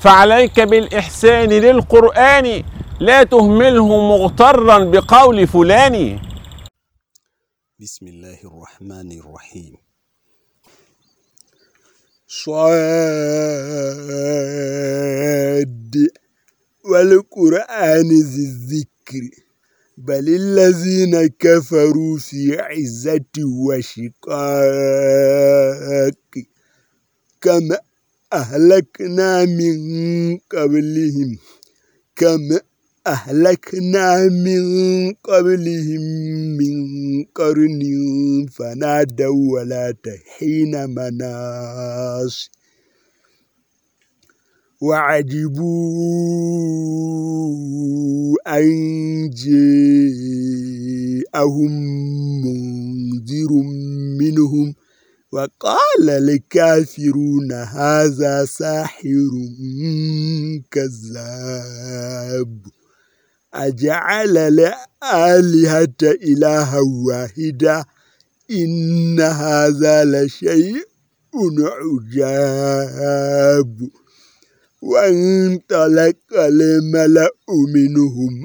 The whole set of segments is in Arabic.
فعليك بالإحسان للقرآن لا تهمله مغترا بقول فلان. بسم الله الرحمن الرحيم. صاد والقرآن ذي الذكر بل الذين كفروا في عزة وشقاق كما أهلكنا من قبلهم. كما أهلكنا من قبلهم من قرن فنادوا ولا تحين مناص. وعجبوا أن جاءهم منذر منهم وقال الكافرون هذا ساحر كذاب. أجعل الآلهة إلها واحدا إن هذا لشيء عجاب. وانطلق الملأ منهم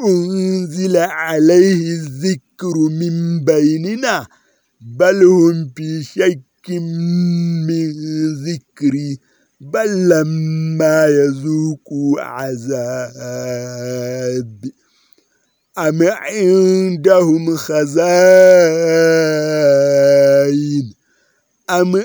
أنزل عليه الذكر من بيننا؟ بل هم في شك من ذكري بل لما يذوقوا عذاب. أم عندهم خزائن؟ أم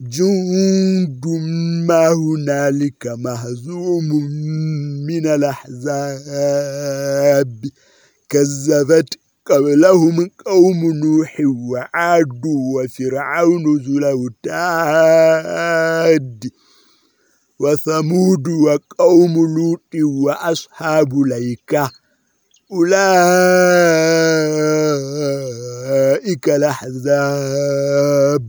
جند ما هنالك مهزوم من الأحزاب. كذبت قبلهم قوم نوح وعاد وفرعون ذو الأوتاد وثمود وقوم لوط وأصحاب ليكة. أولئك الأحزاب.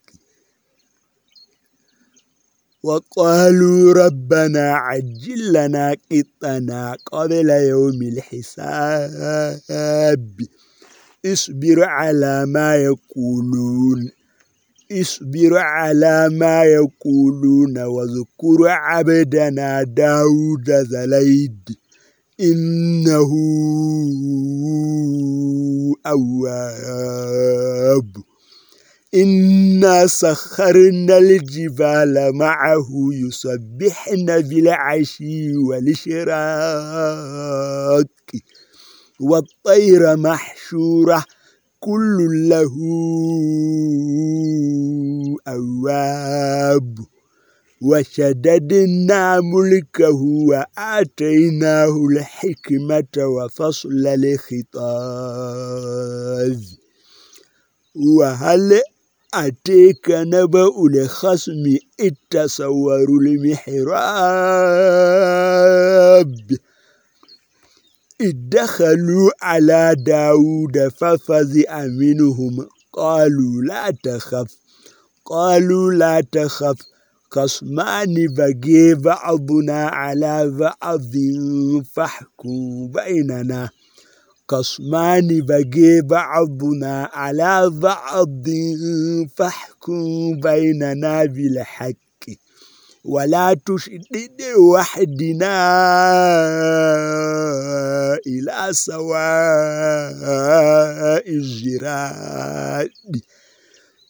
وقالوا ربنا عجل لنا قطنا قبل يوم الحساب. اصبر على ما يقولون اصبر على ما يقولون واذكر عبدنا داود زليد إنه أواب. إنا سخرنا الجبال معه يسبحن بالعشي والإشراق والطير محشورة كل له أواب وشددنا ملكه وآتيناه الحكمة وفصل الخطاب وهل أتيك نبأ الخصم اتصوروا المحراب. ادخلوا على داود ففزع منهم قالوا لا تخف قالوا لا تخف خصمان بغي بعضنا على بعض فاحكم بيننا. خصمان بغي بعضنا على بعض فاحكم بيننا بالحق. ولا تشدد وحدنا إلى سواء الجراد.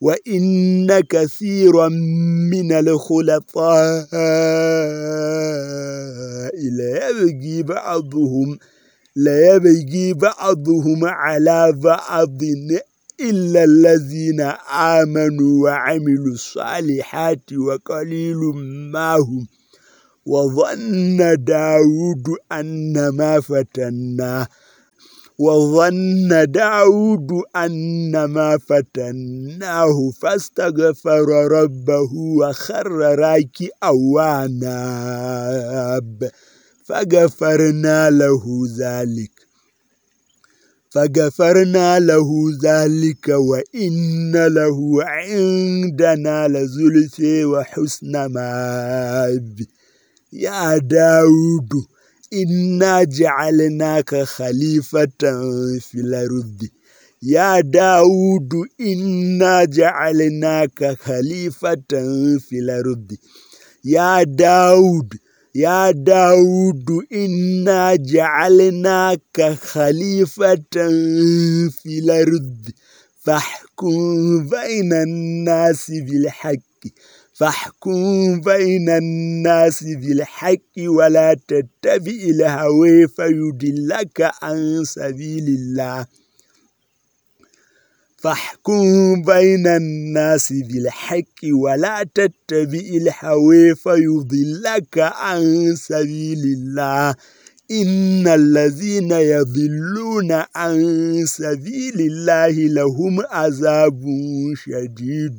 وإن كثيرا من الخلطاء لا بعضهم لا بعضهم على بعض إلا الذين آمنوا وعملوا الصالحات وقليل ما هم. وظن داود أن ما فتناه. وظن داود أن ما فتناه فاستغفر ربه وخر راكئا واناب فغفرنا له ذلك. فغفرنا له ذلك وإن له عندنا لزلفى وحسن مآب. يا داود إنا جعلناك خليفة في الأرض. يا داود إنا جعلناك خليفة في الأرض. يا داود يا داود إنا جعلناك خليفة في الأرض. فاحكم بين الناس بالحق. فاحكم بين الناس بالحق ولا تتبع الهوى فيدلك عن سبيل الله. فاحكم بين الناس بالحق ولا تتبع الهوى فيضلك عن سبيل الله. إن الذين يضلون عن سبيل الله لهم عذاب شديد.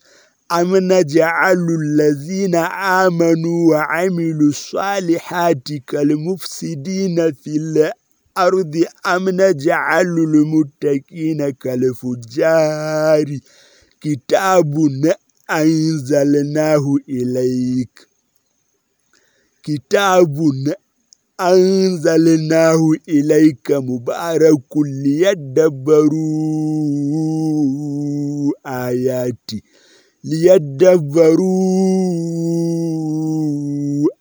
أم نجعل الذين آمنوا وعملوا الصالحات كالمفسدين في الأرض أم نجعل المتقين كالفجار كتاب أنزلناه إليك كتاب أنزلناه إليك مبارك ليدبروا آياتي ليدبروا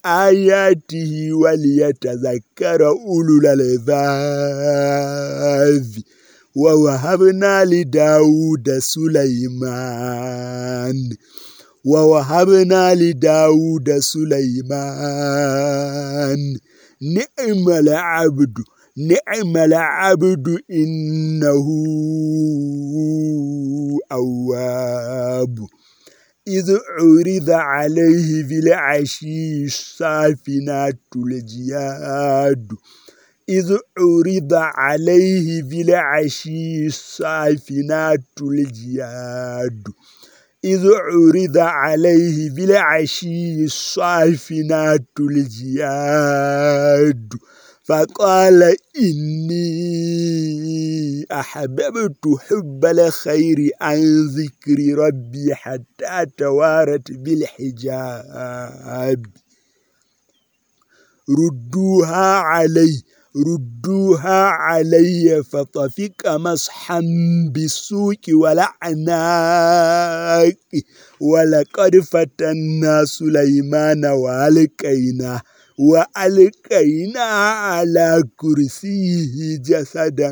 آياته وليتذكر أولو الألباب. ووهبنا لداود سليمان. ووهبنا لداود سليمان. نعم العبد نعم العبد إنه أواب. إذ عرض عليه بالعشي الصافنات الجياد. إذ عرض عليه بالعشي الصافنات الجياد. إذ عرض عليه بالعشي الصافنات الجياد. فقال إني أحببت حب الخير عن ذكر ربي حتى توارت بالحجاب. ردوها علي ردوها علي فطفق مسحا بالسوق ولعناك ولقد فتنا سليمان والقينا وألقينا على كرسيه جسدا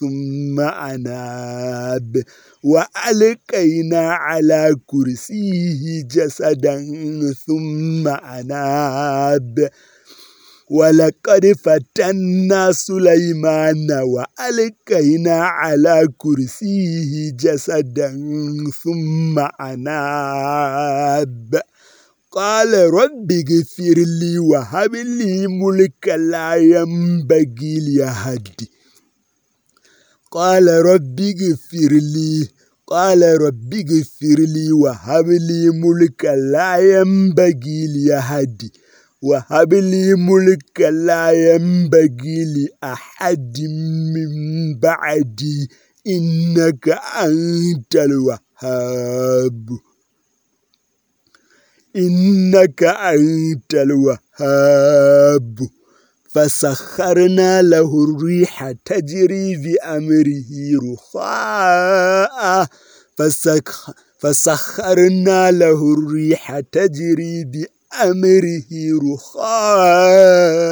ثم أناب. وألقينا على كرسيه جسدا ثم أناب. ولقد فتنا سليمان وألقينا على كرسيه جسدا ثم أناب. قال رب اغفر لي وهب لي ملكا لا ينبغي لأحد. قال رب اغفر لي. قال رب اغفر لي وهب لي ملكا لا ينبغي لأحد. وهب لي ملكا لا ينبغي لأحد من بعدي. إنك أنت الوهاب. إنك أنت الوهاب. فسخرنا له الريح تجري بأمره رخاء. فسخ فسخرنا له الريح تجري بأمره رخاء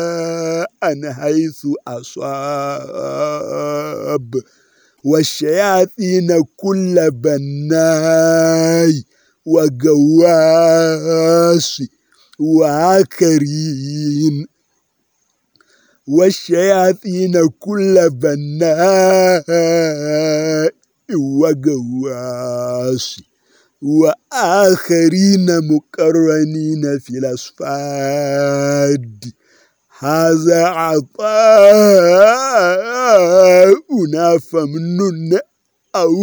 حيث أصاب. والشياطين كل بناي. وقواس وعكرين والشياطين كل بناء وقواس وآخرين مقرنين في الأصفاد. هذا عطاؤنا فمنن أو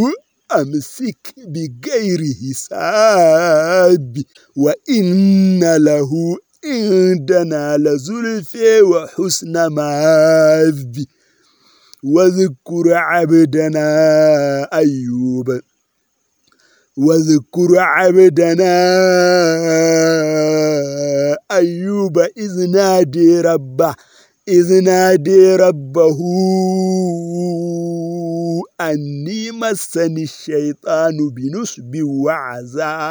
أمسك بغير حساب؟ وإن له عندنا لزلفى وحسن مآب واذكر عبدنا أيوب. واذكر عبدنا أيوب إذ نادي ربه إذ نادي ربه أني مسني الشيطان بنصب وعذاب.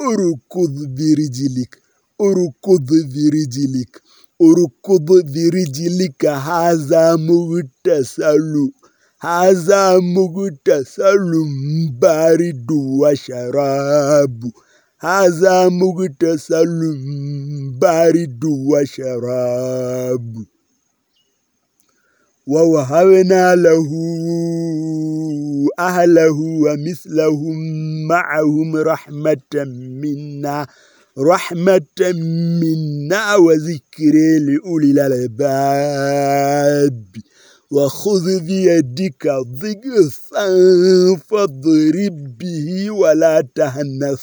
أركض برجلك أركض برجلك أركض برجلك. هذا مغتسل هذا مغتسل بارد وشراب. هذا مغتسل بارد وشراب. ووهبنا له أهله ومثلهم معهم رحمة منا رحمة منا وذكر لأولي الألباب. وخذ بيدك ضغثا فاضرب به ولا تهنث.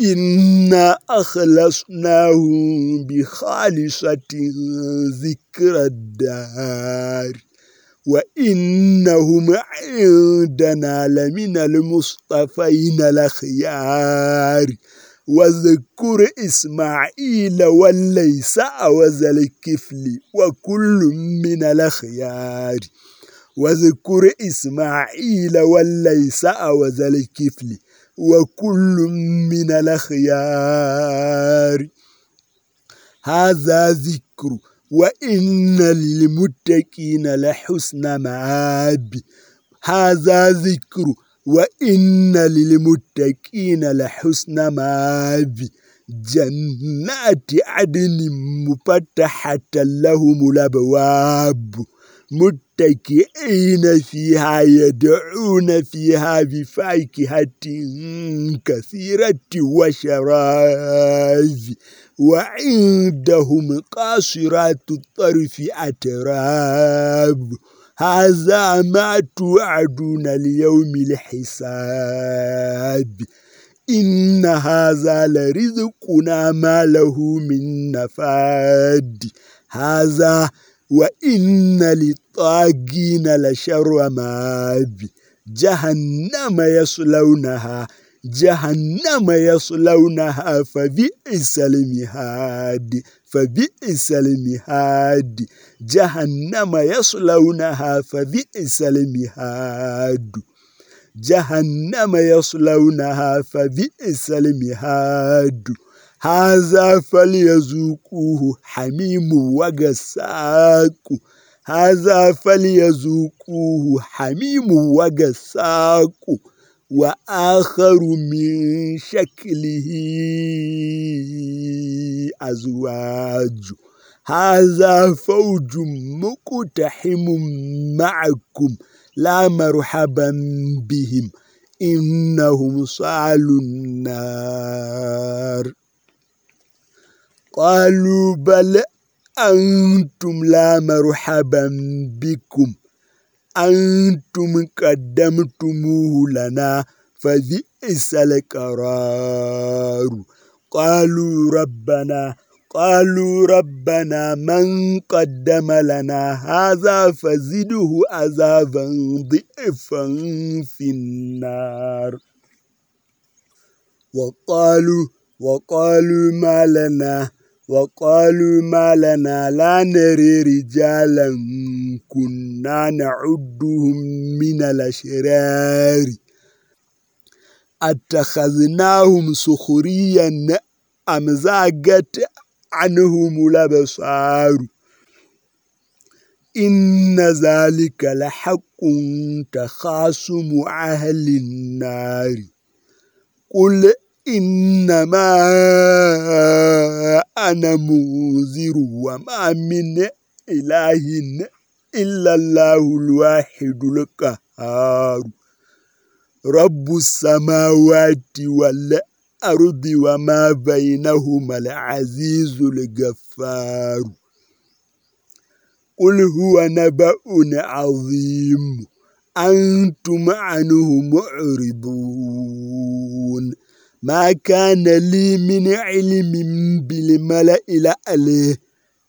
إنا أخلصناهم بخالصة ذكر الدار وإنهم عندنا لمن المصطفين الأخيار. واذكر إسماعيل والليس وذا الكفل وكل من الأخيار. واذكر إسماعيل والليس وذا الكفل وكل من الأخيار. هذا ذكر وإن للمتقين لحسن مآب. هذا ذكر وإن للمتقين لحسن مآب. جنات عدن مفتحة لهم الأبواب. متكئين فيها يدعون فيها بفاكهة كثيرة وشراب. وعندهم قاصرات الطرف أتراب. هذا ما توعدون اليوم الحساب. إن هذا لرزقنا ما له من نفاد. هذا وإن للطاغين لشر ماب جهنم يصلونها جهنم يصلونها فبئس المهاد فبئس المهاد جهنم يصلونها فبئس المهاد جهنم يصلونها فبئس المهاد. هذا فليذوقوه حميم وغساق هذا فليذوقوه حميم وغساق وآخر من شكله أزواج. هذا فوج مقتحم معكم لا مرحبا بهم. إنهم صالوا النار. قالوا بل أنتم لا مرحبا بكم. أنتم قدمتموه لنا فبئس القرار. قالوا ربنا قالوا ربنا من قدم لنا هذا فزده عذابا ضعفا في النار. وقالوا وقالوا ما لنا وقالوا ما لنا لا نري رجالا كنا نعدهم من الأشرار. أتخذناهم سخريا أم زاغت عنهم الأبصار؟ إن ذلك لحق تخاصم أهل النار. قل إنما أنا منذر وما من إله إلا الله الواحد القهار. رب السماوات والأرض وما بينهما العزيز الغفار. قل هو نبأ عظيم. أنتم عنه معرضون. ما كان لي من علم بالملأ الأعلى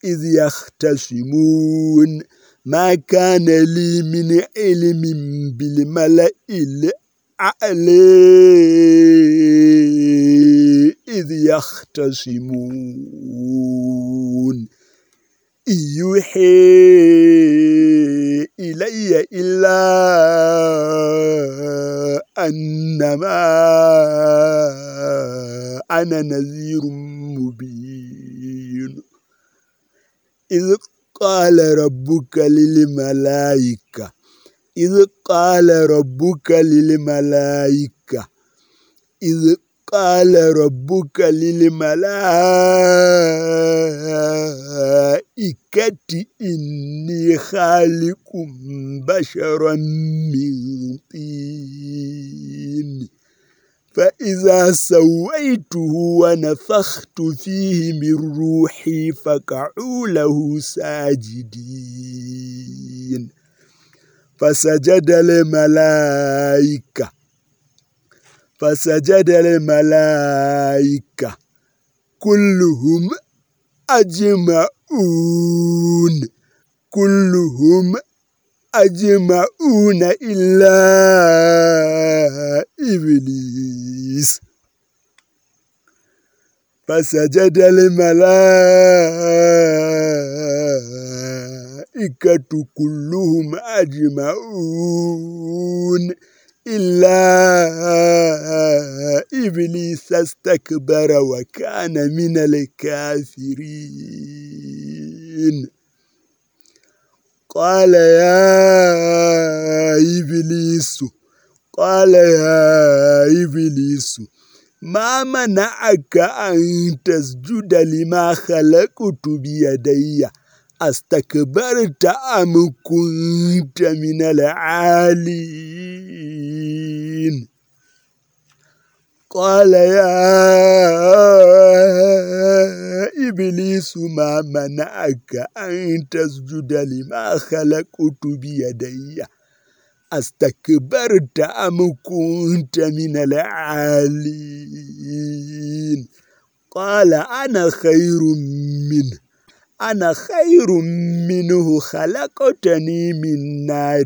إذ يختصمون ما كان لي من علم بالملأ الأعلى إذ يختصمون يوحي إلي إلا أنا نذير مبين. إذ قال ربك للملائكة إذ قال ربك للملائكة إذ قال ربك للملائكة إني خالق بشرا من طين. فإذا سويته ونفخت فيه من روحي فقعوا له ساجدين. فسجد الملائكة فسجد الملائكة كلهم أجمعون كلهم أجمعون إلا إبليس. فسجد الملائكة كلهم أجمعون إلا إبليس استكبر وكان من الكافرين. قال يا إبليس قال يا إبليس ما منعك أن تسجد لما خلقت بيدي استكبرت أم كنت من العالين قال يا إبليس ما منعك أن تسجد لما خلقت بيدي؟ أستكبرت أم كنت من العالين؟ قال أنا خير منه أنا خير منه خلقتني من نار.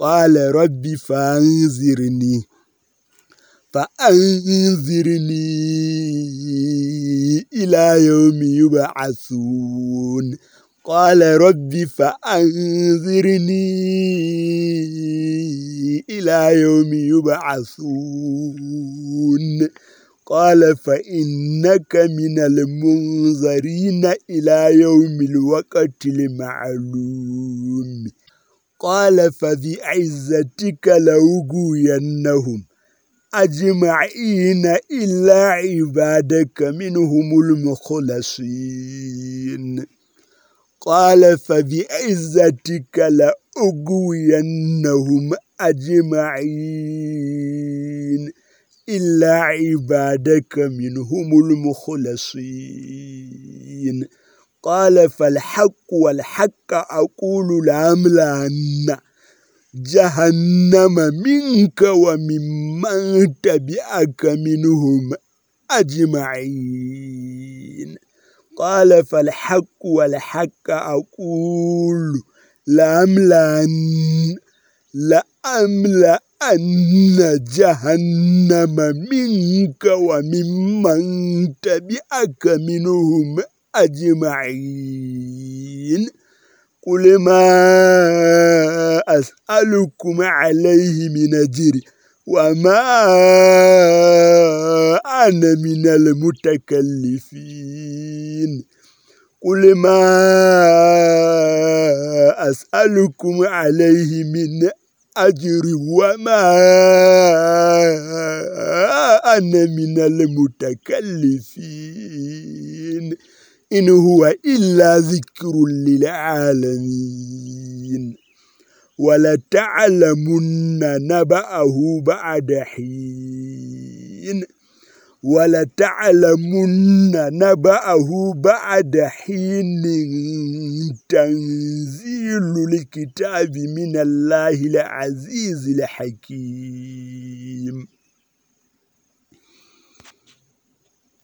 قال رب فانذرني. فأنذرني إلى يوم يبعثون. قال رب فأنذرني إلى يوم يبعثون. قال فإنك من المنظرين إلى يوم الوقت المعلوم. قال فبعزتك لأغوينهم. أجمعين إلا عبادك منهم المخلصين. قال فبعزتك لأغوينهم. أجمعين إلا عبادك منهم المخلصين. قال فالحق والحق أقول لأملأن جهنم منك وممن تبعك منهم أجمعين. قال فالحق والحق أقول لأملأن لأملأن جهنم منك وممن تبعك منهم أجمعين. قل ما أسألكم عليه من أجر وما أنا من المتكلفين. قل ما أسألكم عليه من أجر وما أنا من المتكلفين. إن هو إلا ذكر للعالمين. ولتعلمن نبأه بعد حين. ولتعلمن نبأه بعد حين. تنزيل الكتاب من الله العزيز الحكيم.